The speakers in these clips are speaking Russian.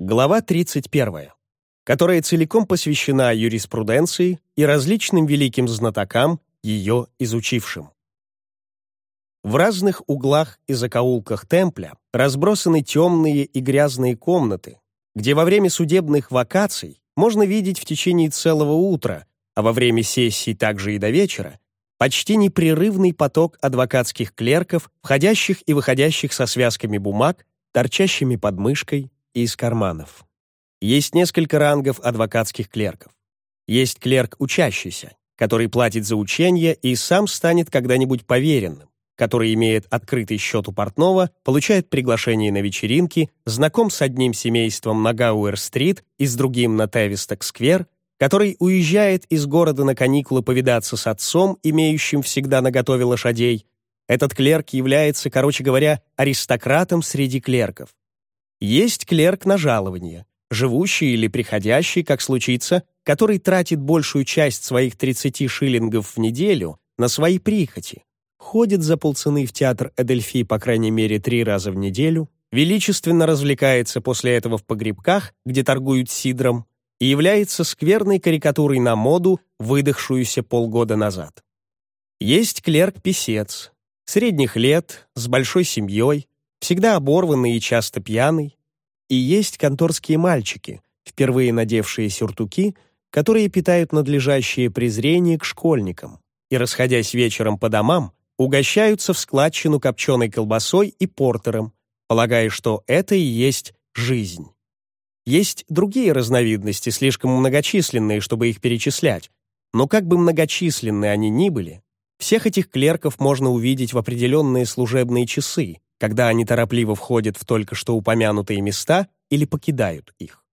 Глава 31, которая целиком посвящена юриспруденции и различным великим знатокам, ее изучившим. В разных углах и закоулках темпля разбросаны темные и грязные комнаты, где во время судебных вакаций можно видеть в течение целого утра, а во время сессий также и до вечера, почти непрерывный поток адвокатских клерков, входящих и выходящих со связками бумаг, торчащими под мышкой и из карманов. Есть несколько рангов адвокатских клерков. Есть клерк учащийся, который платит за учение и сам станет когда-нибудь поверенным, который имеет открытый счет у портного, получает приглашение на вечеринки, знаком с одним семейством на Гауэр-стрит и с другим на Тевисток-сквер, который уезжает из города на каникулы повидаться с отцом, имеющим всегда наготове лошадей. Этот клерк является, короче говоря, аристократом среди клерков. Есть клерк на жалование, живущий или приходящий, как случится, который тратит большую часть своих 30 шиллингов в неделю на свои прихоти, ходит за полцены в театр Эдельфи по крайней мере три раза в неделю, величественно развлекается после этого в погребках, где торгуют сидром, и является скверной карикатурой на моду, выдохшуюся полгода назад. Есть клерк-писец, средних лет, с большой семьей, всегда оборванный и часто пьяный, и есть конторские мальчики, впервые надевшие сюртуки, которые питают надлежащее презрение к школьникам и, расходясь вечером по домам, угощаются в складчину копченой колбасой и портером, полагая, что это и есть жизнь. Есть другие разновидности, слишком многочисленные, чтобы их перечислять, но как бы многочисленны они ни были, всех этих клерков можно увидеть в определенные служебные часы, когда они торопливо входят в только что упомянутые места или покидают их.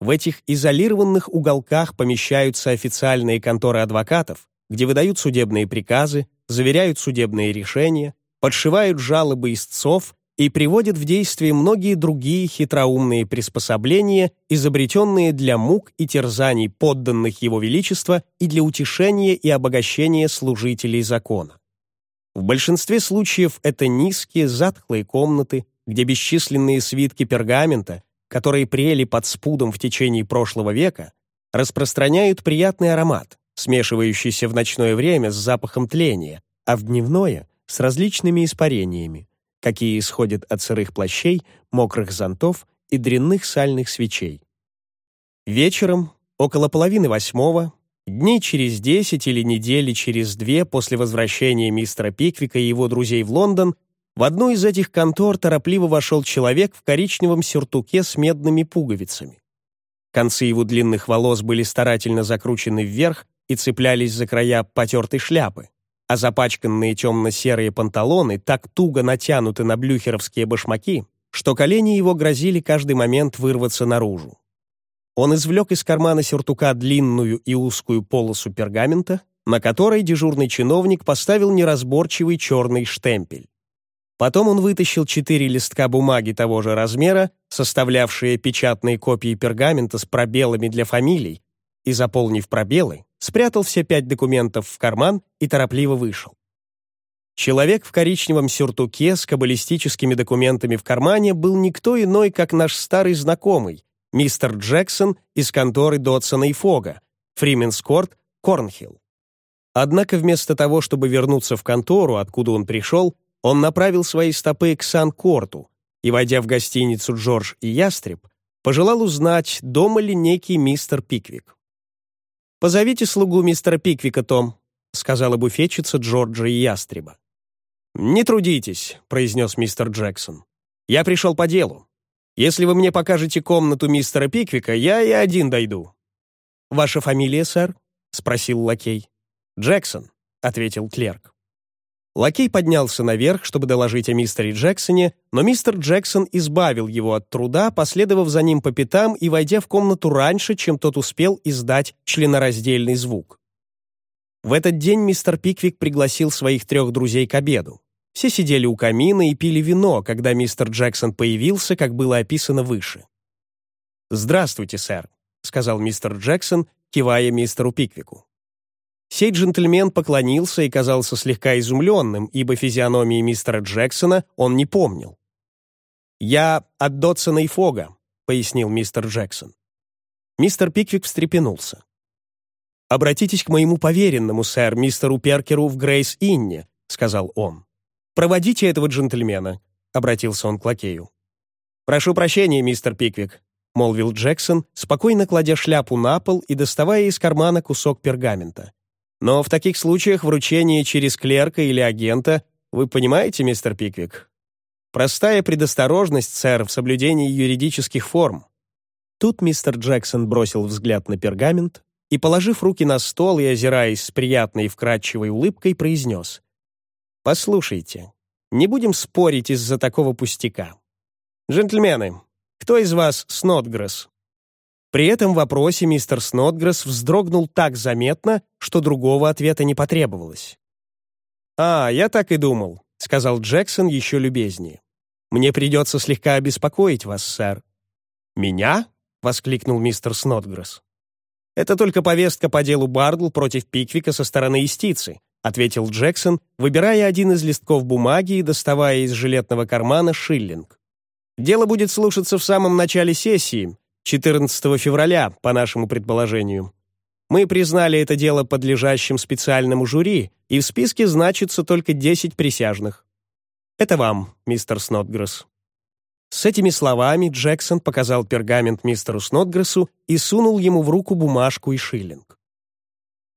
В этих изолированных уголках помещаются официальные конторы адвокатов, где выдают судебные приказы, заверяют судебные решения, подшивают жалобы истцов и приводят в действие многие другие хитроумные приспособления, изобретенные для мук и терзаний подданных Его Величества и для утешения и обогащения служителей закона. В большинстве случаев это низкие, затхлые комнаты, где бесчисленные свитки пергамента, которые прели под спудом в течение прошлого века, распространяют приятный аромат, смешивающийся в ночное время с запахом тления, а в дневное — с различными испарениями, какие исходят от сырых плащей, мокрых зонтов и дрянных сальных свечей. Вечером, около половины восьмого, Дней через десять или недели через две после возвращения мистера Пиквика и его друзей в Лондон в одну из этих контор торопливо вошел человек в коричневом сюртуке с медными пуговицами. Концы его длинных волос были старательно закручены вверх и цеплялись за края потертой шляпы, а запачканные темно-серые панталоны так туго натянуты на блюхеровские башмаки, что колени его грозили каждый момент вырваться наружу. Он извлек из кармана сюртука длинную и узкую полосу пергамента, на которой дежурный чиновник поставил неразборчивый черный штемпель. Потом он вытащил четыре листка бумаги того же размера, составлявшие печатные копии пергамента с пробелами для фамилий, и, заполнив пробелы, спрятал все пять документов в карман и торопливо вышел. Человек в коричневом сюртуке с каббалистическими документами в кармане был никто иной, как наш старый знакомый, мистер Джексон из конторы Дотсона и Фога, Фрименскорт, Корнхилл. Однако вместо того, чтобы вернуться в контору, откуда он пришел, он направил свои стопы к Сан-Корту и, войдя в гостиницу «Джордж и Ястреб», пожелал узнать, дома ли некий мистер Пиквик. «Позовите слугу мистера Пиквика, Том», — сказала буфетчица Джорджа и Ястреба. «Не трудитесь», — произнес мистер Джексон. «Я пришел по делу. Если вы мне покажете комнату мистера Пиквика, я и один дойду». «Ваша фамилия, сэр?» — спросил лакей. «Джексон», — ответил клерк. Лакей поднялся наверх, чтобы доложить о мистере Джексоне, но мистер Джексон избавил его от труда, последовав за ним по пятам и войдя в комнату раньше, чем тот успел издать членораздельный звук. В этот день мистер Пиквик пригласил своих трех друзей к обеду. Все сидели у камина и пили вино, когда мистер Джексон появился, как было описано выше. «Здравствуйте, сэр», — сказал мистер Джексон, кивая мистеру Пиквику. Сей джентльмен поклонился и казался слегка изумленным, ибо физиономии мистера Джексона он не помнил. «Я от Дотсона и Фога», — пояснил мистер Джексон. Мистер Пиквик встрепенулся. «Обратитесь к моему поверенному, сэр, мистеру Перкеру в Грейс-Инне», — сказал он. «Проводите этого джентльмена», — обратился он к лакею. «Прошу прощения, мистер Пиквик», — молвил Джексон, спокойно кладя шляпу на пол и доставая из кармана кусок пергамента. «Но в таких случаях вручение через клерка или агента, вы понимаете, мистер Пиквик? Простая предосторожность, сэр, в соблюдении юридических форм». Тут мистер Джексон бросил взгляд на пергамент и, положив руки на стол и озираясь с приятной и вкрадчивой улыбкой, произнес. «Послушайте, не будем спорить из-за такого пустяка. Джентльмены, кто из вас Снотгресс?» При этом вопросе мистер Снотгресс вздрогнул так заметно, что другого ответа не потребовалось. «А, я так и думал», — сказал Джексон еще любезнее. «Мне придется слегка обеспокоить вас, сэр». «Меня?» — воскликнул мистер Снотгресс. «Это только повестка по делу Бардл против Пиквика со стороны истицы», ответил Джексон, выбирая один из листков бумаги и доставая из жилетного кармана шиллинг. «Дело будет слушаться в самом начале сессии, 14 февраля, по нашему предположению. Мы признали это дело подлежащим специальному жюри, и в списке значится только 10 присяжных. Это вам, мистер Снотгресс». С этими словами Джексон показал пергамент мистеру Снотгрессу и сунул ему в руку бумажку и шиллинг.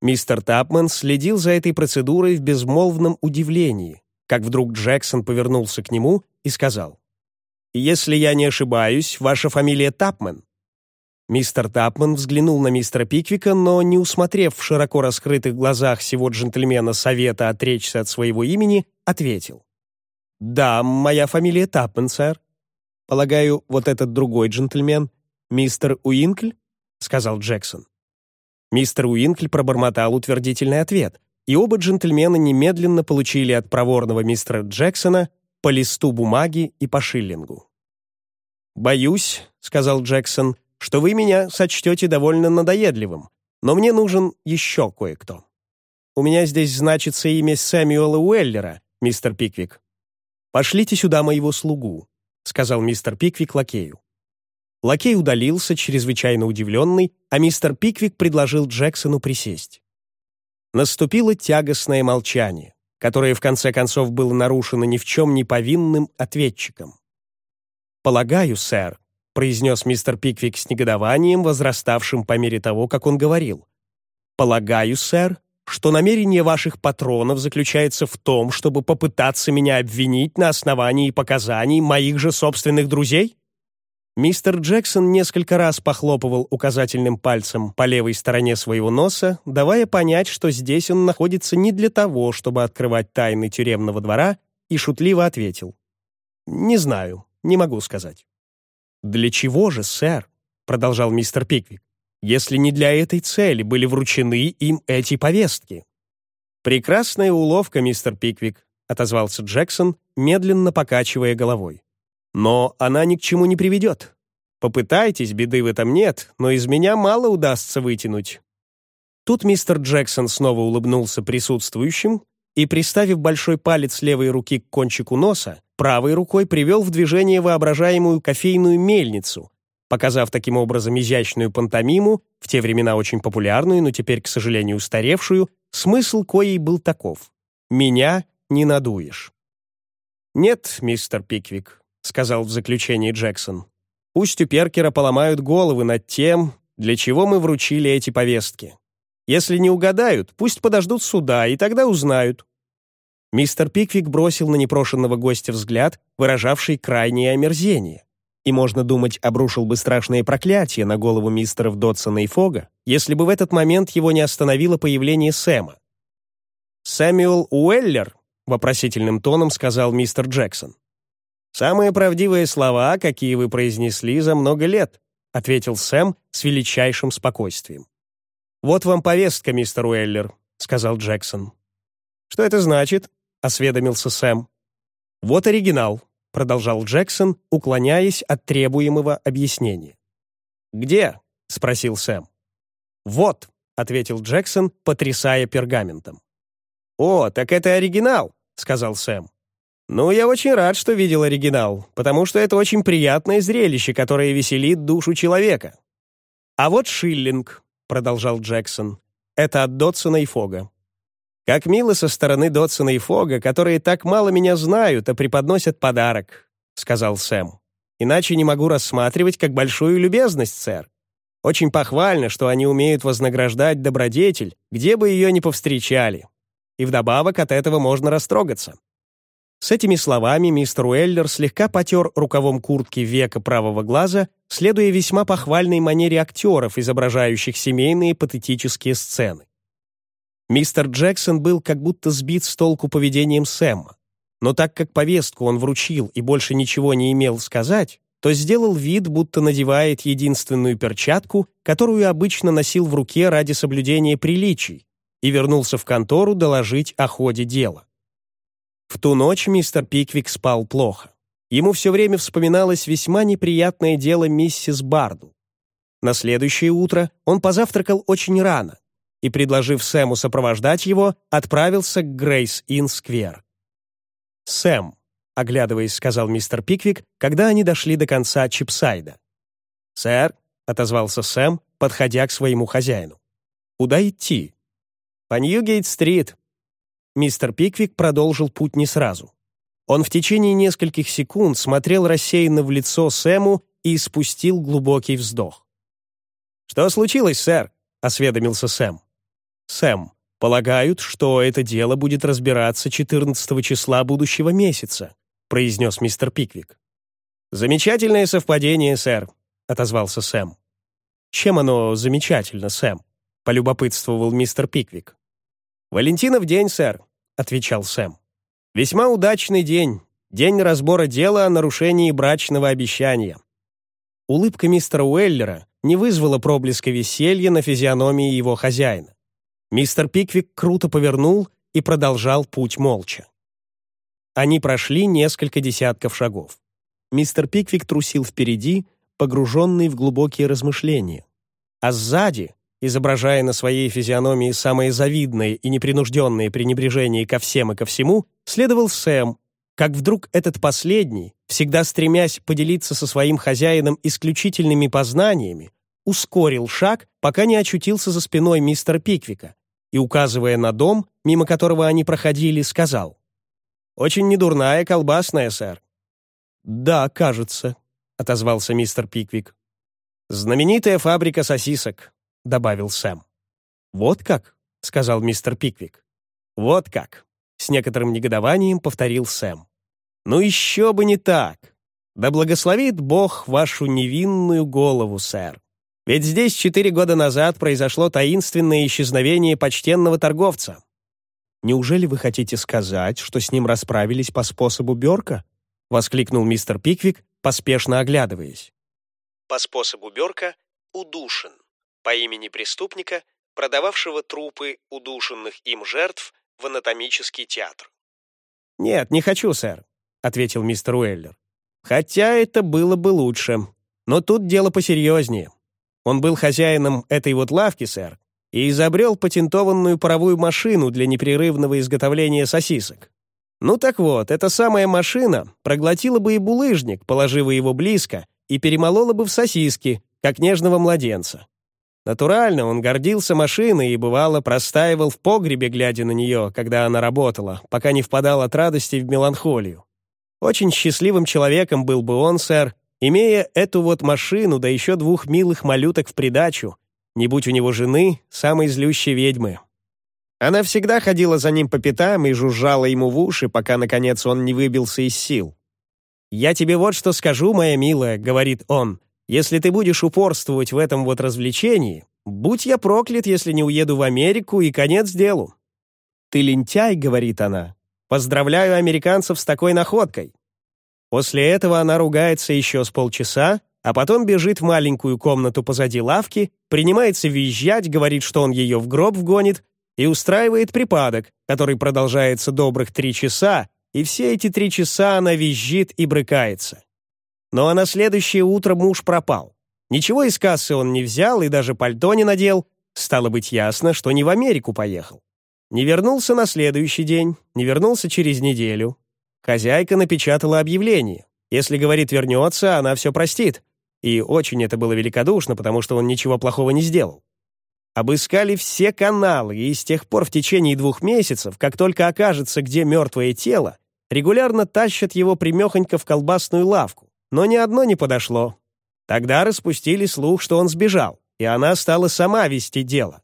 Мистер Тапман следил за этой процедурой в безмолвном удивлении, как вдруг Джексон повернулся к нему и сказал, «Если я не ошибаюсь, ваша фамилия Тапман?» Мистер Тапман взглянул на мистера Пиквика, но, не усмотрев в широко раскрытых глазах всего джентльмена совета отречься от своего имени, ответил. «Да, моя фамилия Тапман, сэр». «Полагаю, вот этот другой джентльмен, мистер Уинкль?» — сказал Джексон. Мистер Уинкль пробормотал утвердительный ответ, и оба джентльмена немедленно получили от проворного мистера Джексона по листу бумаги и по шиллингу. «Боюсь», — сказал Джексон, — «что вы меня сочтете довольно надоедливым, но мне нужен еще кое-кто. У меня здесь значится имя Сэмюэла Уэллера, мистер Пиквик. Пошлите сюда моего слугу. — сказал мистер Пиквик лакею. Лакей удалился, чрезвычайно удивленный, а мистер Пиквик предложил Джексону присесть. Наступило тягостное молчание, которое в конце концов было нарушено ни в чем не повинным ответчиком. «Полагаю, сэр», — произнес мистер Пиквик с негодованием, возраставшим по мере того, как он говорил. «Полагаю, сэр, что намерение ваших патронов заключается в том, чтобы попытаться меня обвинить на основании показаний моих же собственных друзей?» Мистер Джексон несколько раз похлопывал указательным пальцем по левой стороне своего носа, давая понять, что здесь он находится не для того, чтобы открывать тайны тюремного двора, и шутливо ответил. «Не знаю, не могу сказать». «Для чего же, сэр?» — продолжал мистер Пиквик если не для этой цели были вручены им эти повестки. «Прекрасная уловка, мистер Пиквик», — отозвался Джексон, медленно покачивая головой. «Но она ни к чему не приведет. Попытайтесь, беды в этом нет, но из меня мало удастся вытянуть». Тут мистер Джексон снова улыбнулся присутствующим и, приставив большой палец левой руки к кончику носа, правой рукой привел в движение воображаемую кофейную мельницу, показав таким образом изящную пантомиму, в те времена очень популярную, но теперь, к сожалению, устаревшую, смысл коей был таков. «Меня не надуешь». «Нет, мистер Пиквик», — сказал в заключении Джексон. «Пусть у Перкера поломают головы над тем, для чего мы вручили эти повестки. Если не угадают, пусть подождут суда, и тогда узнают». Мистер Пиквик бросил на непрошенного гостя взгляд, выражавший крайнее омерзение и, можно думать, обрушил бы страшное проклятие на голову мистеров Дотсона и Фога, если бы в этот момент его не остановило появление Сэма. «Сэмюэл Уэллер», — вопросительным тоном сказал мистер Джексон. «Самые правдивые слова, какие вы произнесли за много лет», — ответил Сэм с величайшим спокойствием. «Вот вам повестка, мистер Уэллер», — сказал Джексон. «Что это значит?» — осведомился Сэм. «Вот оригинал», продолжал Джексон, уклоняясь от требуемого объяснения. «Где?» — спросил Сэм. «Вот», — ответил Джексон, потрясая пергаментом. «О, так это оригинал», — сказал Сэм. «Ну, я очень рад, что видел оригинал, потому что это очень приятное зрелище, которое веселит душу человека». «А вот шиллинг», — продолжал Джексон. «Это от Дотсона и Фога. Как мило со стороны Дотсона и Фога, которые так мало меня знают, а преподносят подарок», — сказал Сэм. «Иначе не могу рассматривать как большую любезность, сэр. Очень похвально, что они умеют вознаграждать добродетель, где бы ее ни повстречали. И вдобавок от этого можно растрогаться». С этими словами мистер Уэллер слегка потер рукавом куртки века правого глаза, следуя весьма похвальной манере актеров, изображающих семейные патетические сцены. Мистер Джексон был как будто сбит с толку поведением Сэма. Но так как повестку он вручил и больше ничего не имел сказать, то сделал вид, будто надевает единственную перчатку, которую обычно носил в руке ради соблюдения приличий, и вернулся в контору доложить о ходе дела. В ту ночь мистер Пиквик спал плохо. Ему все время вспоминалось весьма неприятное дело миссис Барду. На следующее утро он позавтракал очень рано и, предложив Сэму сопровождать его, отправился к Грейс-Ин-Сквер. «Сэм», — оглядываясь, сказал мистер Пиквик, когда они дошли до конца Чипсайда. «Сэр», — отозвался Сэм, подходя к своему хозяину. «Куда идти?» «По Ньюгейт-стрит», Мистер Пиквик продолжил путь не сразу. Он в течение нескольких секунд смотрел рассеянно в лицо Сэму и испустил глубокий вздох. «Что случилось, сэр?» — осведомился Сэм. «Сэм, полагают, что это дело будет разбираться 14 числа будущего месяца», — произнес мистер Пиквик. «Замечательное совпадение, сэр», — отозвался Сэм. «Чем оно замечательно, Сэм?» — полюбопытствовал мистер Пиквик. «Валентинов день, сэр», — отвечал Сэм. «Весьма удачный день. День разбора дела о нарушении брачного обещания». Улыбка мистера Уэллера не вызвала проблеска веселья на физиономии его хозяина. Мистер Пиквик круто повернул и продолжал путь молча. Они прошли несколько десятков шагов. Мистер Пиквик трусил впереди, погруженный в глубокие размышления. А сзади, изображая на своей физиономии самое завидное и непринужденное пренебрежение ко всем и ко всему, следовал Сэм, как вдруг этот последний, всегда стремясь поделиться со своим хозяином исключительными познаниями, ускорил шаг, пока не очутился за спиной мистера Пиквика, и, указывая на дом, мимо которого они проходили, сказал, «Очень недурная колбасная, сэр». «Да, кажется», — отозвался мистер Пиквик. «Знаменитая фабрика сосисок. — добавил Сэм. «Вот как?» — сказал мистер Пиквик. «Вот как!» — с некоторым негодованием повторил Сэм. «Ну еще бы не так! Да благословит Бог вашу невинную голову, сэр. Ведь здесь четыре года назад произошло таинственное исчезновение почтенного торговца. Неужели вы хотите сказать, что с ним расправились по способу Бёрка?» — воскликнул мистер Пиквик, поспешно оглядываясь. По способу Бёрка удушен по имени преступника, продававшего трупы удушенных им жертв в анатомический театр. «Нет, не хочу, сэр», — ответил мистер Уэллер. «Хотя это было бы лучше. Но тут дело посерьезнее. Он был хозяином этой вот лавки, сэр, и изобрел патентованную паровую машину для непрерывного изготовления сосисок. Ну так вот, эта самая машина проглотила бы и булыжник, положив его близко, и перемолола бы в сосиски, как нежного младенца. Натурально, он гордился машиной и, бывало, простаивал в погребе, глядя на нее, когда она работала, пока не впадал от радости в меланхолию. Очень счастливым человеком был бы он, сэр, имея эту вот машину, да еще двух милых малюток в придачу, не будь у него жены, самой злющей ведьмы. Она всегда ходила за ним по пятам и жужжала ему в уши, пока, наконец, он не выбился из сил. «Я тебе вот что скажу, моя милая», — говорит он, если ты будешь упорствовать в этом вот развлечении, будь я проклят, если не уеду в Америку, и конец делу». «Ты лентяй», — говорит она. «Поздравляю американцев с такой находкой». После этого она ругается еще с полчаса, а потом бежит в маленькую комнату позади лавки, принимается визжать, говорит, что он ее в гроб вгонит, и устраивает припадок, который продолжается добрых три часа, и все эти три часа она визжит и брыкается. Но на следующее утро муж пропал. Ничего из кассы он не взял и даже пальто не надел. Стало быть ясно, что не в Америку поехал. Не вернулся на следующий день, не вернулся через неделю. Хозяйка напечатала объявление. Если, говорит, вернется, она все простит. И очень это было великодушно, потому что он ничего плохого не сделал. Обыскали все каналы, и с тех пор в течение двух месяцев, как только окажется, где мертвое тело, регулярно тащат его примехонько в колбасную лавку. Но ни одно не подошло. Тогда распустили слух, что он сбежал, и она стала сама вести дело.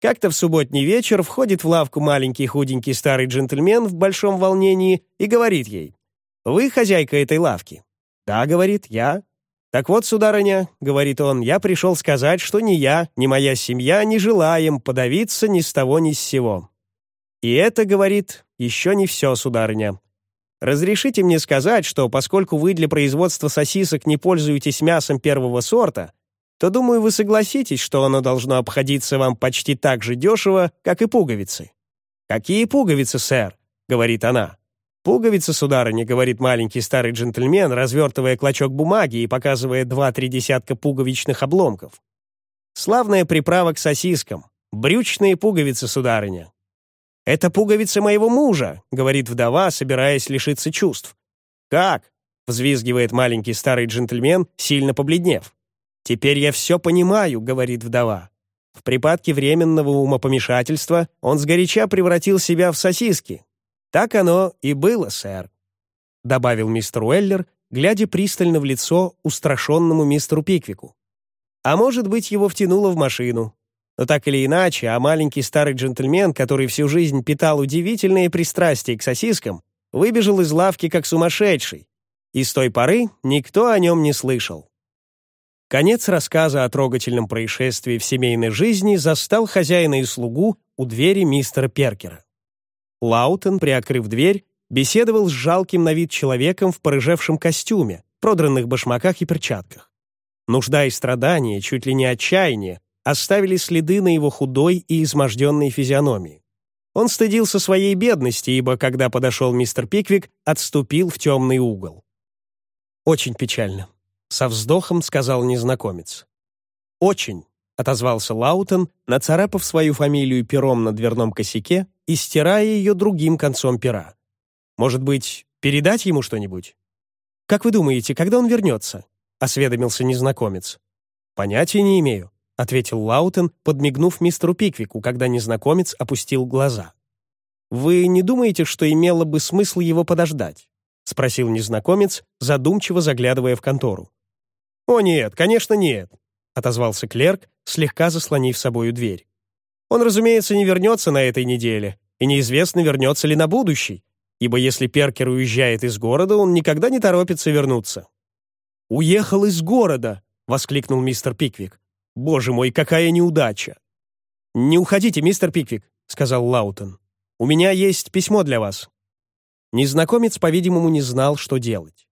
Как-то в субботний вечер входит в лавку маленький худенький старый джентльмен в большом волнении и говорит ей, «Вы хозяйка этой лавки?» «Да», — говорит, «я». «Так вот, сударыня», — говорит он, «я пришел сказать, что ни я, ни моя семья не желаем подавиться ни с того ни с сего». «И это, — говорит, — еще не все, сударыня. Разрешите мне сказать, что поскольку вы для производства сосисок не пользуетесь мясом первого сорта, то, думаю, вы согласитесь, что оно должно обходиться вам почти так же дешево, как и пуговицы». «Какие пуговицы, сэр?» — говорит она. «Пуговицы, сударыня», — говорит маленький старый джентльмен, развертывая клочок бумаги и показывая два-три десятка пуговичных обломков. «Славная приправа к сосискам. Брючные пуговицы, сударыня». «Это пуговицы моего мужа», — говорит вдова, собираясь лишиться чувств. «Как?» — взвизгивает маленький старый джентльмен, сильно побледнев. «Теперь я все понимаю», — говорит вдова. В припадке временного умопомешательства он сгоряча превратил себя в сосиски. «Так оно и было, сэр», — добавил мистер Уэллер, глядя пристально в лицо устрашенному мистеру Пиквику. А может быть, его втянуло в машину. Но так или иначе, а маленький старый джентльмен, который всю жизнь питал удивительные пристрастия к сосискам, выбежал из лавки как сумасшедший. И с той поры никто о нем не слышал. Конец рассказа о трогательном происшествии в семейной жизни застал хозяина и слугу у двери мистера Перкера. Лаутен, приоткрыв дверь, беседовал с жалким на вид человеком в порыжевшем костюме, продранных башмаках и перчатках. Нужда и страдания, чуть ли не отчаяние, оставили следы на его худой и изможденной физиономии. Он стыдился своей бедности, ибо, когда подошел мистер Пиквик, отступил в темный угол. Очень печально. Со вздохом сказал незнакомец. «Очень», — отозвался Лаутен, нацарапав свою фамилию пером на дверном косяке и стирая ее другим концом пера. «Может быть, передать ему что-нибудь?» «Как вы думаете, когда он вернется?» — осведомился незнакомец. «Понятия не имею», — ответил Лаутен, подмигнув мистеру Пиквику, когда незнакомец опустил глаза. «Вы не думаете, что имело бы смысл его подождать?» — спросил незнакомец, задумчиво заглядывая в контору. «О нет, конечно нет», — отозвался клерк, слегка заслонив собою дверь. «Он, разумеется, не вернется на этой неделе, и неизвестно, вернется ли на будущей, ибо если Перкер уезжает из города, он никогда не торопится вернуться». «Уехал из города!» — воскликнул мистер Пиквик. «Боже мой, какая неудача!» «Не уходите, мистер Пиквик», — сказал Лаутон. «У меня есть письмо для вас». Незнакомец, по-видимому, не знал, что делать.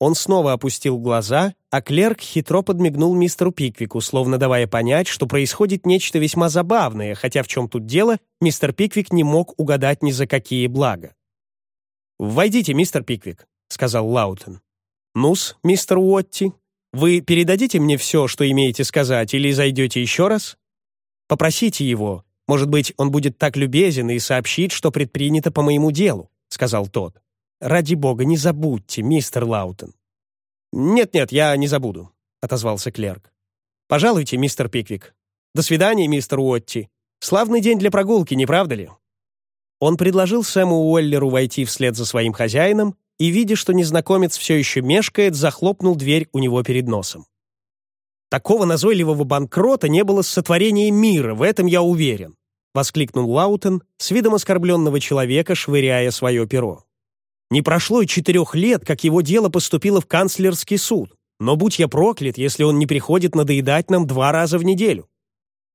Он снова опустил глаза, а клерк хитро подмигнул мистеру Пиквику, словно давая понять, что происходит нечто весьма забавное, хотя в чем тут дело, мистер Пиквик не мог угадать ни за какие блага. «Войдите, мистер Пиквик», — сказал Лаутен. «Ну-с, мистер Уотти, вы передадите мне все, что имеете сказать, или зайдете еще раз? Попросите его. Может быть, он будет так любезен и сообщит, что предпринято по моему делу», — сказал тот. Ради бога, не забудьте, мистер Лаутон». «Нет-нет, я не забуду», — отозвался клерк. «Пожалуйте, мистер Пиквик. До свидания, мистер Уотти. Славный день для прогулки, не правда ли?» Он предложил Сэму Уэллеру войти вслед за своим хозяином и, видя, что незнакомец все еще мешкает, захлопнул дверь у него перед носом. «Такого назойливого банкрота не было с сотворением мира, в этом я уверен», — воскликнул Лаутен с видом оскорбленного человека, швыряя свое перо. Не прошло и четырех лет, как его дело поступило в канцлерский суд. Но будь я проклят, если он не приходит надоедать нам два раза в неделю.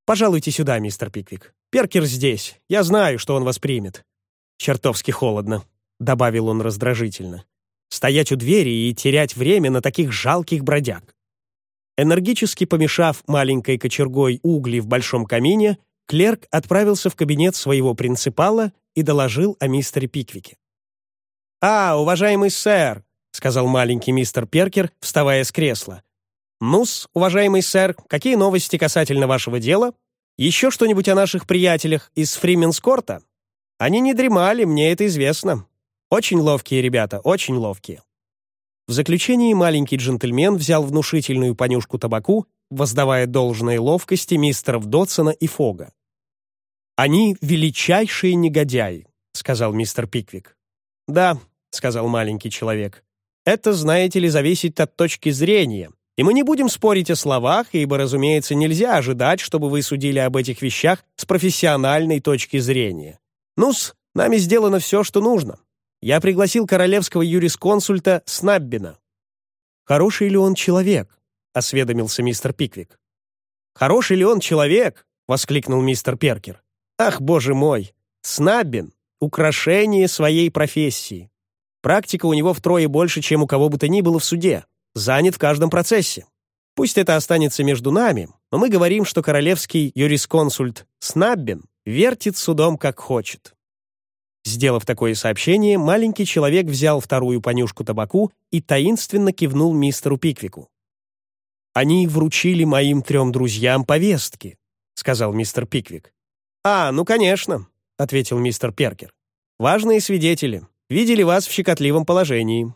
Пожалуйте сюда, мистер Пиквик. Перкер здесь. Я знаю, что он вас примет. Чертовски холодно, — добавил он раздражительно. Стоять у двери и терять время на таких жалких бродяг. Энергически помешав маленькой кочергой угли в большом камине, клерк отправился в кабинет своего принципала и доложил о мистере Пиквике. «А, уважаемый сэр», — сказал маленький мистер Перкер, вставая с кресла. «Ну-с, уважаемый сэр, какие новости касательно вашего дела? Еще что-нибудь о наших приятелях из Фрименскорта? Они не дремали, мне это известно. Очень ловкие ребята, очень ловкие. В заключении маленький джентльмен взял внушительную понюшку табаку, воздавая должной ловкости мистеров Дотсона и Фога. «Они величайшие негодяи», — сказал мистер Пиквик. «Да», — сказал маленький человек. «Это, знаете ли, зависит от точки зрения, и мы не будем спорить о словах, ибо, разумеется, нельзя ожидать, чтобы вы судили об этих вещах с профессиональной точки зрения. Ну-с, нами сделано все, что нужно. Я пригласил королевского юрисконсульта Снаббина. «Хороший ли он человек?» — осведомился мистер Пиквик. «Хороший ли он человек?» — воскликнул мистер Перкер. «Ах, боже мой! Снаббин — украшение своей профессии. Практика у него втрое больше, чем у кого бы то ни было в суде. Занят в каждом процессе. Пусть это останется между нами, но мы говорим, что королевский юрисконсульт Снаббин вертит судом как хочет. Сделав такое сообщение, маленький человек взял вторую понюшку табаку и таинственно кивнул мистеру Пиквику. «Они вручили моим трем друзьям повестки», — сказал мистер Пиквик. «А, ну, конечно», — ответил мистер Перкер. «Важные свидетели. Видели вас в щекотливом положении».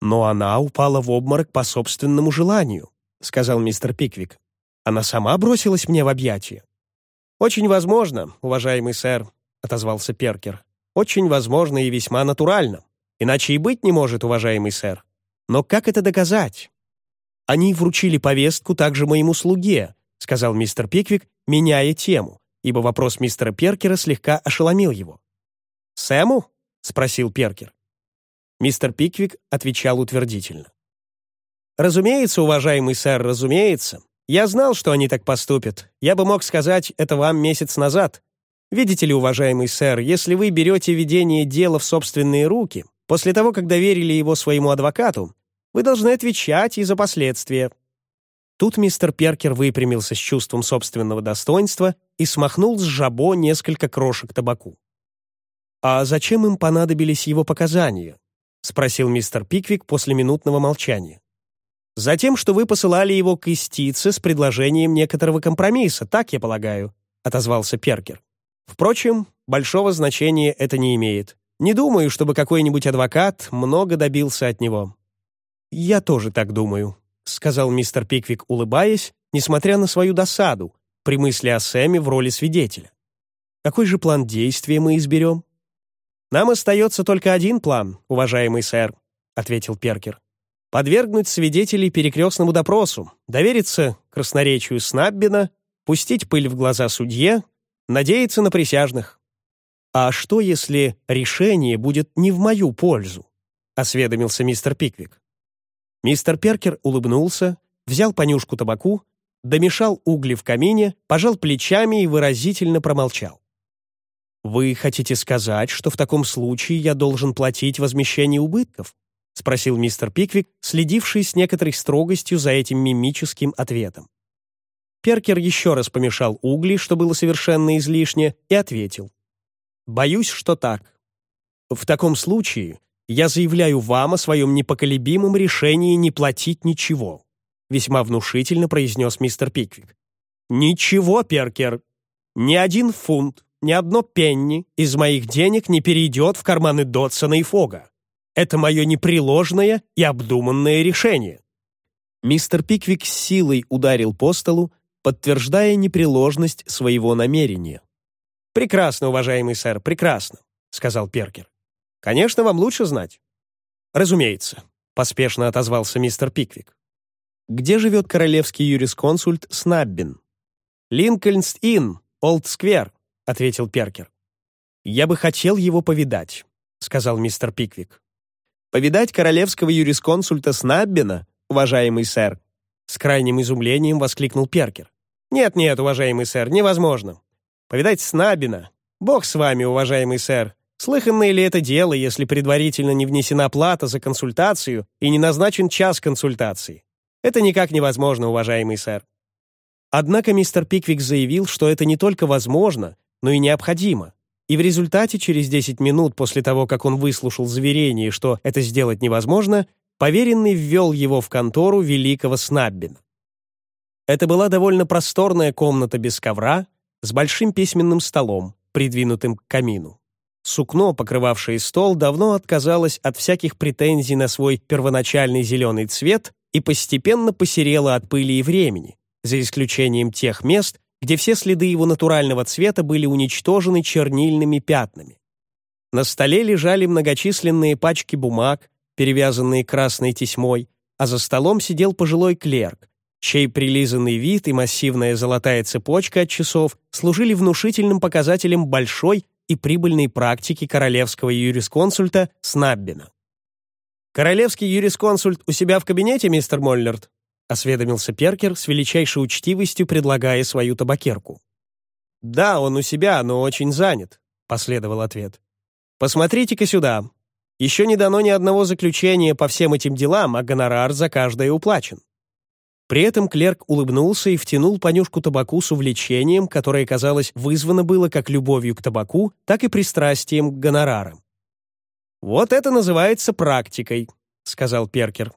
«Но она упала в обморок по собственному желанию», — сказал мистер Пиквик. «Она сама бросилась мне в объятия». «Очень возможно, уважаемый сэр», — отозвался Перкер. Очень возможно и весьма натурально. Иначе и быть не может, уважаемый сэр. Но как это доказать? Они вручили повестку также моему слуге, сказал мистер Пиквик, меняя тему, ибо вопрос мистера Перкера слегка ошеломил его. «Сэму?» — спросил Перкер. Мистер Пиквик отвечал утвердительно. «Разумеется, уважаемый сэр, разумеется. Я знал, что они так поступят. Я бы мог сказать это вам месяц назад. Видите ли, уважаемый сэр, если вы берете ведение дела в собственные руки, после того, как доверили его своему адвокату, вы должны отвечать и за последствия». Тут мистер Перкер выпрямился с чувством собственного достоинства и смахнул с жабо несколько крошек табаку. «А зачем им понадобились его показания?» — спросил мистер Пиквик после минутного молчания. «Затем, что вы посылали его к истице с предложением некоторого компромисса, так я полагаю», — отозвался Перкер. Впрочем, большого значения это не имеет. Не думаю, чтобы какой-нибудь адвокат много добился от него. «Я тоже так думаю», — сказал мистер Пиквик, улыбаясь, несмотря на свою досаду, при мысли о Сэме в роли свидетеля. «Какой же план действия мы изберем?» «Нам остается только один план, уважаемый сэр», — ответил Перкер. «Подвергнуть свидетелей перекрестному допросу, довериться красноречию Снаббина, пустить пыль в глаза судье надеяться на присяжных. «А что, если решение будет не в мою пользу?» — осведомился мистер Пиквик. Мистер Перкер улыбнулся, взял понюшку табаку, домешал угли в камине, пожал плечами и выразительно промолчал. «Вы хотите сказать, что в таком случае я должен платить возмещение убытков?» — спросил мистер Пиквик, следивший с некоторой строгостью за этим мимическим ответом. Перкер еще раз помешал угли, что было совершенно излишне, и ответил. «Боюсь, что так. В таком случае я заявляю вам о своем непоколебимом решении не платить ничего», весьма внушительно произнес мистер Пиквик. «Ничего, Перкер. Ни один фунт, ни одно пенни из моих денег не перейдет в карманы Дотсона и Фога. Это мое непреложное и обдуманное решение». Мистер Пиквик силой ударил по столу, подтверждая непреложность своего намерения. «Прекрасно, уважаемый сэр, прекрасно», — сказал Перкер. «Конечно, вам лучше знать». «Разумеется», — поспешно отозвался мистер Пиквик. «Где живет королевский юрисконсульт Снаббин?» «Линкольнс-Инн, Олд-Сквер», — ответил Перкер. «Я бы хотел его повидать», — сказал мистер Пиквик. «Повидать королевского юрисконсульта Снаббина, уважаемый сэр?» С крайним изумлением воскликнул Перкер. «Нет-нет, уважаемый сэр, невозможно. Повидать Снабина. Бог с вами, уважаемый сэр. Слыханное ли это дело, если предварительно не внесена плата за консультацию и не назначен час консультации? Это никак невозможно, уважаемый сэр». Однако мистер Пиквик заявил, что это не только возможно, но и необходимо. И в результате, через 10 минут после того, как он выслушал заверение, что это сделать невозможно, поверенный ввел его в контору великого Снаббина. Это была довольно просторная комната без ковра с большим письменным столом, придвинутым к камину. Сукно, покрывавшее стол, давно отказалось от всяких претензий на свой первоначальный зеленый цвет и постепенно посерело от пыли и времени, за исключением тех мест, где все следы его натурального цвета были уничтожены чернильными пятнами. На столе лежали многочисленные пачки бумаг, перевязанные красной тесьмой, а за столом сидел пожилой клерк, чей прилизанный вид и массивная золотая цепочка от часов служили внушительным показателем большой и прибыльной практики королевского юрисконсульта Снаббина. «Королевский юрисконсульт у себя в кабинете, мистер Моллерт?» — осведомился Перкер с величайшей учтивостью, предлагая свою табакерку. «Да, он у себя, но очень занят», — последовал ответ. «Посмотрите-ка сюда. Еще не дано ни одного заключения по всем этим делам, а гонорар за каждое уплачен. При этом клерк улыбнулся и втянул понюшку табаку с увлечением, которое, казалось, вызвано было как любовью к табаку, так и пристрастием к гонорарам. «Вот это называется практикой», — сказал Перкер.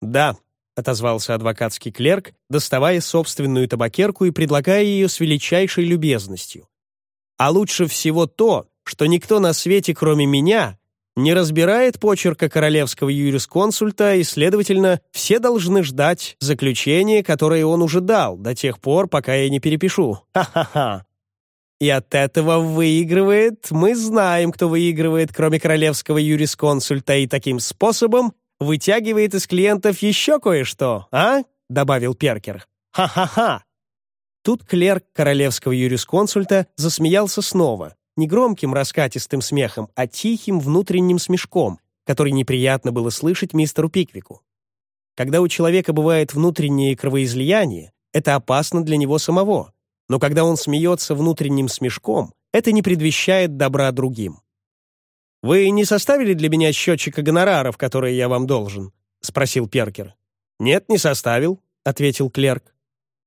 «Да», — отозвался адвокатский клерк, доставая собственную табакерку и предлагая ее с величайшей любезностью. «А лучше всего то, что никто на свете, кроме меня, не разбирает почерка королевского юрисконсульта, и, следовательно, все должны ждать заключения, которое он уже дал, до тех пор, пока я не перепишу. Ха-ха-ха. И от этого выигрывает, мы знаем, кто выигрывает, кроме королевского юрисконсульта, и таким способом вытягивает из клиентов еще кое-что, а?» — добавил Перкер. «Ха-ха-ха!» Тут клерк королевского юрисконсульта засмеялся снова, не громким раскатистым смехом, а тихим внутренним смешком, который неприятно было слышать мистеру Пиквику. Когда у человека бывает внутреннее кровоизлияние, это опасно для него самого, но когда он смеется внутренним смешком, это не предвещает добра другим. «Вы не составили для меня счетчика гонораров, которые я вам должен?» — спросил Перкер. «Нет, не составил», — ответил клерк.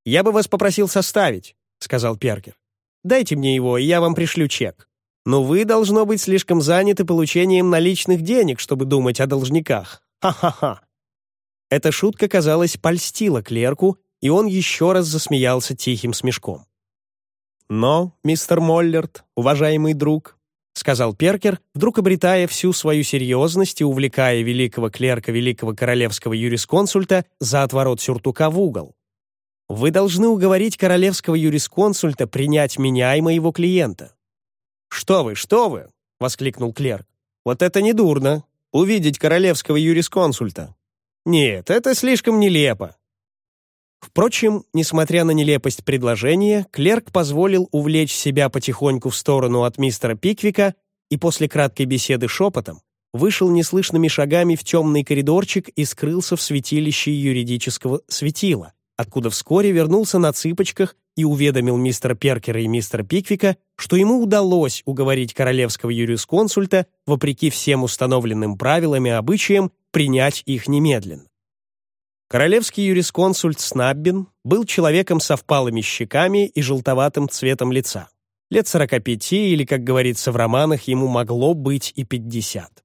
«Я бы вас попросил составить», — сказал Перкер. Дайте мне его, и я вам пришлю чек. Но вы, должно быть, слишком заняты получением наличных денег, чтобы думать о должниках. Ха-ха-ха». Эта шутка, казалось, польстила клерку, и он еще раз засмеялся тихим смешком. «Но, мистер Моллерт, уважаемый друг», — сказал Перкер, вдруг обретая всю свою серьезность и увлекая великого клерка великого королевского юрисконсульта за отворот сюртука в угол. Вы должны уговорить королевского юрисконсульта принять меня и моего клиента». «Что вы, что вы!» — воскликнул клерк. «Вот это не дурно, увидеть королевского юрисконсульта. Нет, это слишком нелепо». Впрочем, несмотря на нелепость предложения, клерк позволил увлечь себя потихоньку в сторону от мистера Пиквика и после краткой беседы шепотом вышел неслышными шагами в темный коридорчик и скрылся в святилище юридического светила, откуда вскоре вернулся на цыпочках и уведомил мистера Перкера и мистера Пиквика, что ему удалось уговорить королевского юрисконсульта, вопреки всем установленным правилам и обычаям, принять их немедленно. Королевский юрисконсульт Снаббин был человеком со впалыми щеками и желтоватым цветом лица. Лет 45 или, как говорится в романах, ему могло быть и 50.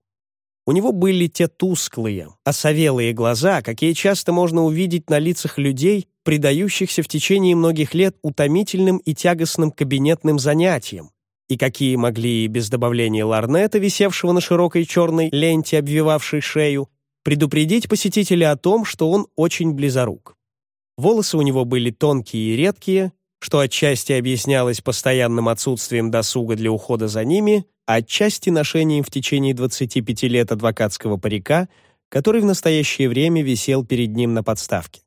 У него были те тусклые, осовелые глаза, какие часто можно увидеть на лицах людей, предающихся в течение многих лет утомительным и тягостным кабинетным занятиям, и какие могли без добавления ларнета, висевшего на широкой черной ленте, обвивавшей шею, предупредить посетителя о том, что он очень близорук. Волосы у него были тонкие и редкие, что отчасти объяснялось постоянным отсутствием досуга для ухода за ними, а отчасти ношением в течение 25 лет адвокатского парика, который в настоящее время висел перед ним на подставке.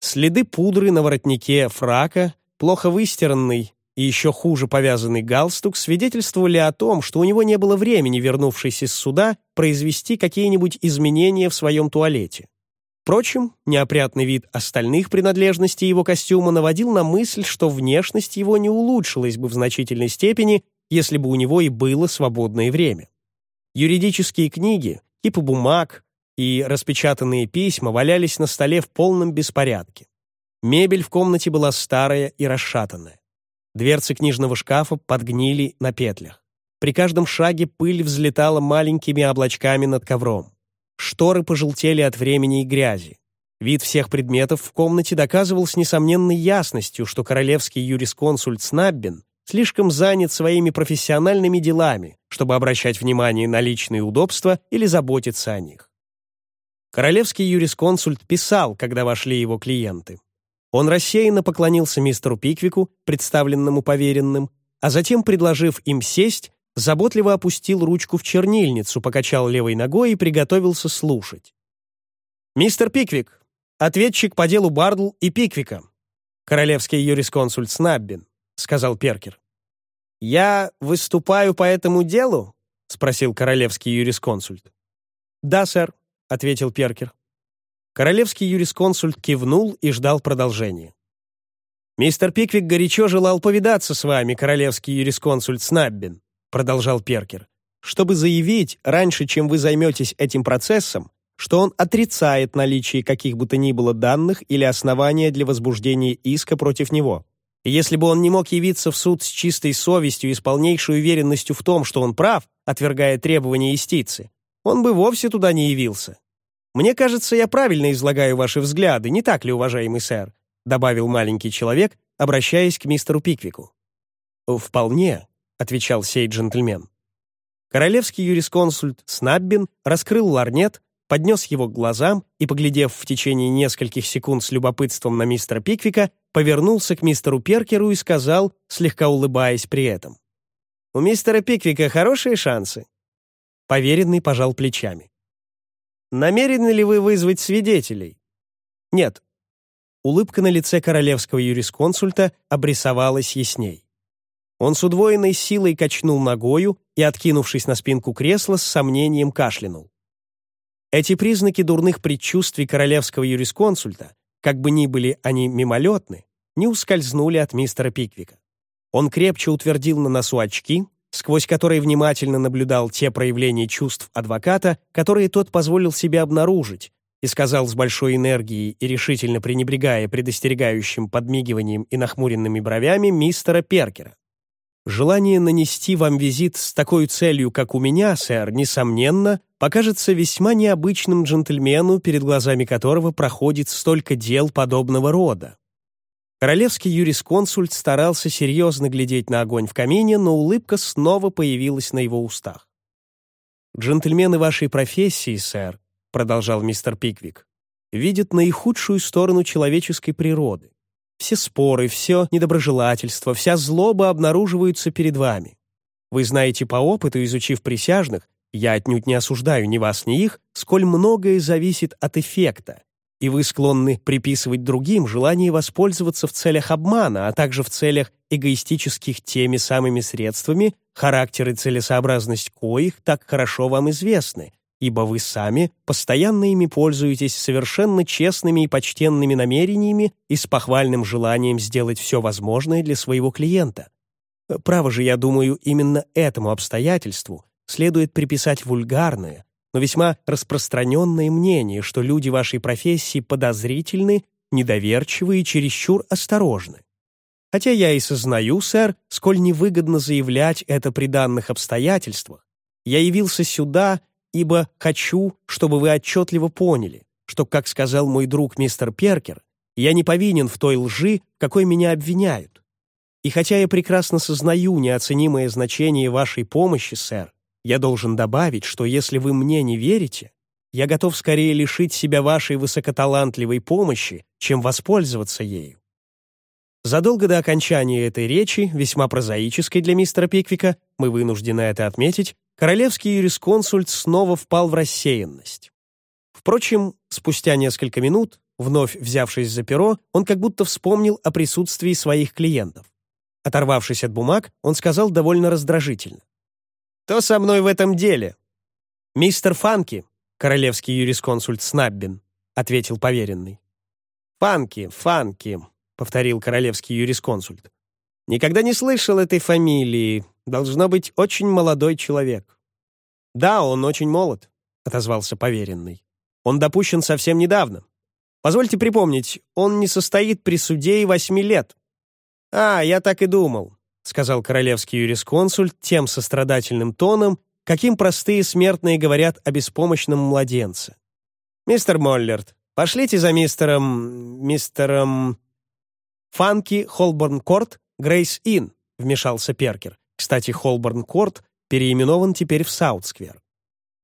Следы пудры на воротнике фрака, плохо выстиранный и еще хуже повязанный галстук свидетельствовали о том, что у него не было времени, вернувшись из суда, произвести какие-нибудь изменения в своем туалете. Впрочем, неопрятный вид остальных принадлежностей его костюма наводил на мысль, что внешность его не улучшилась бы в значительной степени, если бы у него и было свободное время. Юридические книги, типы бумаг и распечатанные письма валялись на столе в полном беспорядке. Мебель в комнате была старая и расшатанная. Дверцы книжного шкафа подгнили на петлях. При каждом шаге пыль взлетала маленькими облачками над ковром. Шторы пожелтели от времени и грязи. Вид всех предметов в комнате доказывал с несомненной ясностью, что королевский юрисконсульт Снаббин слишком занят своими профессиональными делами, чтобы обращать внимание на личные удобства или заботиться о них. Королевский юрисконсульт писал, когда вошли его клиенты. Он рассеянно поклонился мистеру Пиквику, представленному поверенным, а затем, предложив им сесть, заботливо опустил ручку в чернильницу, покачал левой ногой и приготовился слушать. «Мистер Пиквик, ответчик по делу Бардл и Пиквика, королевский юрисконсульт Снаббин», — сказал Перкер. «Я выступаю по этому делу?» — спросил королевский юрисконсульт. «Да, сэр», — ответил Перкер. Королевский юрисконсульт кивнул и ждал продолжения. «Мистер Пиквик горячо желал повидаться с вами, королевский юрисконсульт Снаббин», продолжал Перкер, «чтобы заявить, раньше, чем вы займетесь этим процессом, что он отрицает наличие каких бы то ни было данных или основания для возбуждения иска против него. Если бы он не мог явиться в суд с чистой совестью и с полнейшей уверенностью в том, что он прав, отвергая требования истицы, он бы вовсе туда не явился. Мне кажется, я правильно излагаю ваши взгляды, не так ли, уважаемый сэр?» добавил маленький человек, обращаясь к мистеру Пиквику. «Вполне», — отвечал сей джентльмен. Королевский юрисконсульт Снаббин раскрыл ларнет, поднес его к глазам и, поглядев в течение нескольких секунд с любопытством на мистера Пиквика, повернулся к мистеру Перкеру и сказал, слегка улыбаясь при этом. «У мистера Пиквика хорошие шансы». Поверенный пожал плечами. «Намерены ли вы вызвать свидетелей?» «Нет, улыбка на лице королевского юрисконсульта обрисовалась ясней. Он с удвоенной силой качнул ногою и, откинувшись на спинку кресла, с сомнением кашлянул. Эти признаки дурных предчувствий королевского юрисконсульта, как бы ни были они мимолетны, не ускользнули от мистера Пиквика. Он крепче утвердил на носу очки, сквозь которые внимательно наблюдал те проявления чувств адвоката, которые тот позволил себе обнаружить, и сказал с большой энергией и решительно пренебрегая предостерегающим подмигиванием и нахмуренными бровями мистера Перкера. «Желание нанести вам визит с такой целью, как у меня, сэр, несомненно, покажется весьма необычным джентльмену, перед глазами которого проходит столько дел подобного рода». Королевский юрисконсульт старался серьезно глядеть на огонь в камине, но улыбка снова появилась на его устах. «Джентльмены вашей профессии, сэр, — продолжал мистер Пиквик, видят наихудшую сторону человеческой природы. Все споры, все недоброжелательство, вся злоба обнаруживаются перед вами. Вы знаете по опыту, изучив присяжных, я отнюдь не осуждаю ни вас, ни их, сколь многое зависит от эффекта, и вы склонны приписывать другим желание воспользоваться в целях обмана, а также в целях эгоистических теми самыми средствами, характер и целесообразность коих так хорошо вам известны, ибо вы сами постоянно ими пользуетесь совершенно честными и почтенными намерениями и с похвальным желанием сделать все возможное для своего клиента. Право же, я думаю, именно этому обстоятельству следует приписать вульгарное, но весьма распространенное мнение, что люди вашей профессии подозрительны, недоверчивы и чересчур осторожны. Хотя я и сознаю, сэр, сколь невыгодно заявлять это при данных обстоятельствах, я явился сюда ибо хочу, чтобы вы отчетливо поняли, что, как сказал мой друг мистер Перкер, я не повинен в той лжи, какой меня обвиняют. И хотя я прекрасно сознаю неоценимое значение вашей помощи, сэр, я должен добавить, что если вы мне не верите, я готов скорее лишить себя вашей высокоталантливой помощи, чем воспользоваться ею. Задолго до окончания этой речи, весьма прозаической для мистера Пиквика, мы вынуждены это отметить, королевский юрисконсульт снова впал в рассеянность. Впрочем, спустя несколько минут, вновь взявшись за перо, он как будто вспомнил о присутствии своих клиентов. Оторвавшись от бумаг, он сказал довольно раздражительно. «Кто со мной в этом деле?» «Мистер Фанки, королевский юрисконсульт Снаббин», ответил поверенный. «Фанки, Фанки», — повторил королевский юрисконсульт. «Никогда не слышал этой фамилии, Должно быть очень молодой человек. Да, он очень молод, отозвался поверенный. Он допущен совсем недавно. Позвольте припомнить, он не состоит при суде и восьми лет. А, я так и думал, сказал королевский юрисконсульт тем сострадательным тоном, каким простые смертные говорят о беспомощном младенце. Мистер Моллерт, пошлите за мистером... мистером... Фанки Холборн Корт, Грейс Ин — вмешался Перкер. «Кстати, Холборн-Корт переименован теперь в Саутсквер.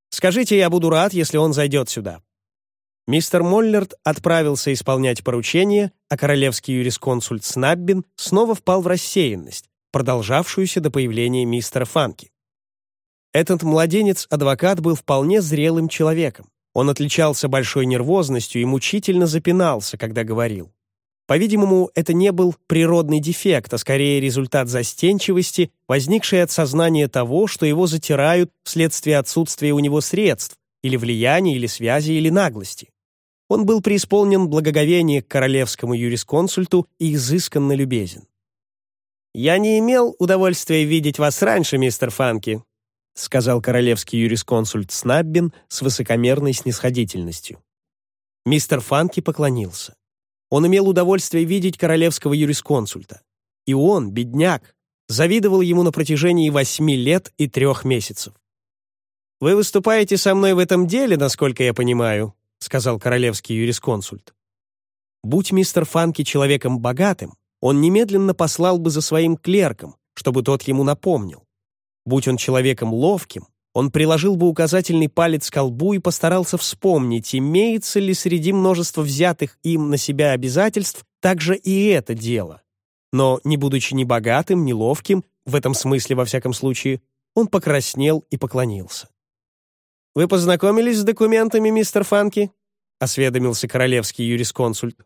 Скажите, я буду рад, если он зайдет сюда». Мистер Моллерт отправился исполнять поручение, а королевский юрисконсульт Снаббин снова впал в рассеянность, продолжавшуюся до появления мистера Фанки. Этот младенец-адвокат был вполне зрелым человеком. Он отличался большой нервозностью и мучительно запинался, когда говорил. По-видимому, это не был природный дефект, а скорее результат застенчивости, возникшей от сознания того, что его затирают вследствие отсутствия у него средств, или влияния, или связи, или наглости. Он был преисполнен благоговения к королевскому юрисконсульту и изысканно любезен. «Я не имел удовольствия видеть вас раньше, мистер Фанки», сказал королевский юрисконсульт Снаббин с высокомерной снисходительностью. Мистер Фанки поклонился. Он имел удовольствие видеть королевского юрисконсульта. И он, бедняк, завидовал ему на протяжении восьми лет и трех месяцев. «Вы выступаете со мной в этом деле, насколько я понимаю», сказал королевский юрисконсульт. Будь мистер Фанки человеком богатым, он немедленно послал бы за своим клерком, чтобы тот ему напомнил. Будь он человеком ловким, он приложил бы указательный палец к колбу и постарался вспомнить, имеется ли среди множества взятых им на себя обязательств также и это дело. Но, не будучи ни богатым, ни ловким, в этом смысле, во всяком случае, он покраснел и поклонился. «Вы познакомились с документами, мистер Фанки?» — осведомился королевский юрисконсульт.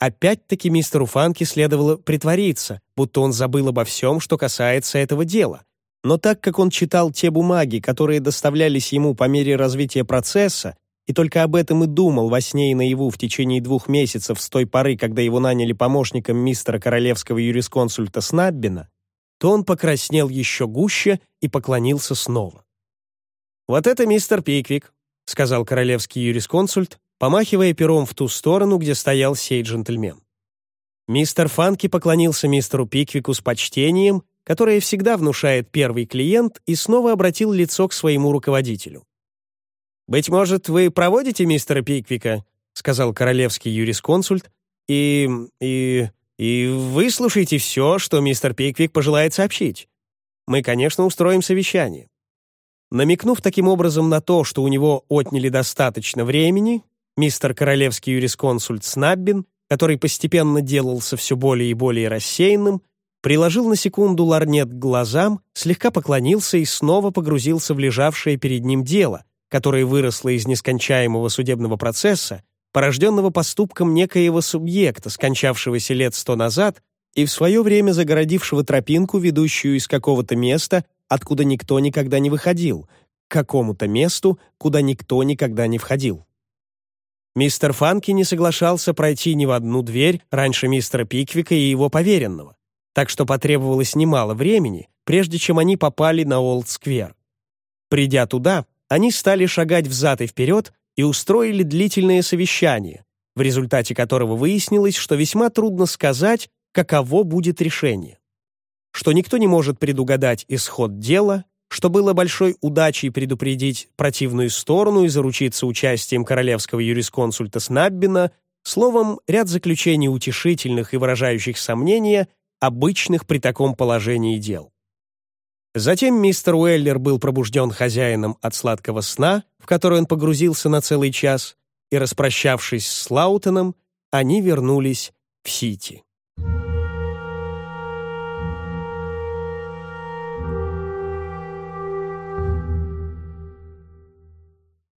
Опять-таки мистеру Фанки следовало притвориться, будто он забыл обо всем, что касается этого дела, но так как он читал те бумаги, которые доставлялись ему по мере развития процесса, и только об этом и думал во сне и наяву в течение двух месяцев с той поры, когда его наняли помощником мистера королевского юрисконсульта Снаббина, то он покраснел еще гуще и поклонился снова. «Вот это мистер Пиквик», — сказал королевский юрисконсульт, помахивая пером в ту сторону, где стоял сей джентльмен. Мистер Фанки поклонился мистеру Пиквику с почтением которое всегда внушает первый клиент, и снова обратил лицо к своему руководителю. «Быть может, вы проводите мистера Пиквика?» — сказал королевский юрисконсульт, «и... и... и выслушайте все, что мистер Пиквик пожелает сообщить. Мы, конечно, устроим совещание». Намекнув таким образом на то, что у него отняли достаточно времени, мистер королевский юрисконсульт Снаббин, который постепенно делался все более и более рассеянным, приложил на секунду ларнет к глазам, слегка поклонился и снова погрузился в лежавшее перед ним дело, которое выросло из нескончаемого судебного процесса, порожденного поступком некоего субъекта, скончавшегося лет сто назад и в свое время загородившего тропинку, ведущую из какого-то места, откуда никто никогда не выходил, к какому-то месту, куда никто никогда не входил. Мистер Фанки не соглашался пройти ни в одну дверь раньше мистера Пиквика и его поверенного так что потребовалось немало времени, прежде чем они попали на Олд-сквер. Придя туда, они стали шагать взад и вперед и устроили длительное совещание, в результате которого выяснилось, что весьма трудно сказать, каково будет решение. Что никто не может предугадать исход дела, что было большой удачей предупредить противную сторону и заручиться участием королевского юрисконсульта Снаббина, словом, ряд заключений утешительных и выражающих сомнения обычных при таком положении дел. Затем мистер Уэллер был пробужден хозяином от сладкого сна, в который он погрузился на целый час, и, распрощавшись с Лаутоном, они вернулись в Сити.